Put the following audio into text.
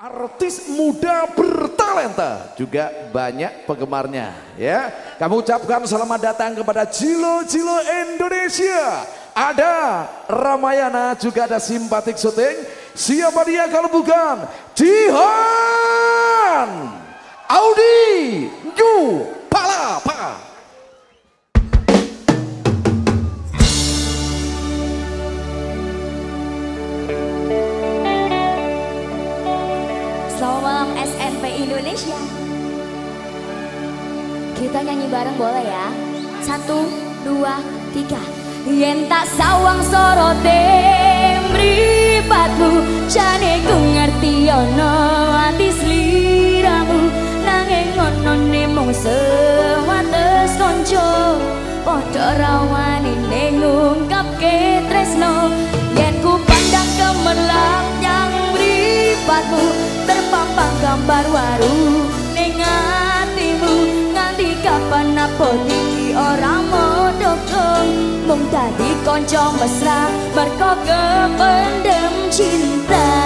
Artis muda bertalenta juga banyak penggemarnya ya. Kamu ucapkan selamat datang kepada Jilo Jilo Indonesia. Ada Ramayana juga ada simpatik syuting. Siapa dia kalau bukan Jihan Selamat malam SNP Indonesia. Kita nyanyi bareng boleh ya? Satu, dua, tiga. Yen tak sawang sorote mripatmu Jane ku ngerti ono ati sliramu. Nanging ngono ne mung sewates konco Padha rawani ning ngungkapke tresno. Yen ku pandang kemerlap yang mripatmu Waru ning atimu Nganti kapan apa iki ora modokong Mung dadi kanca mesra merko kependem cinta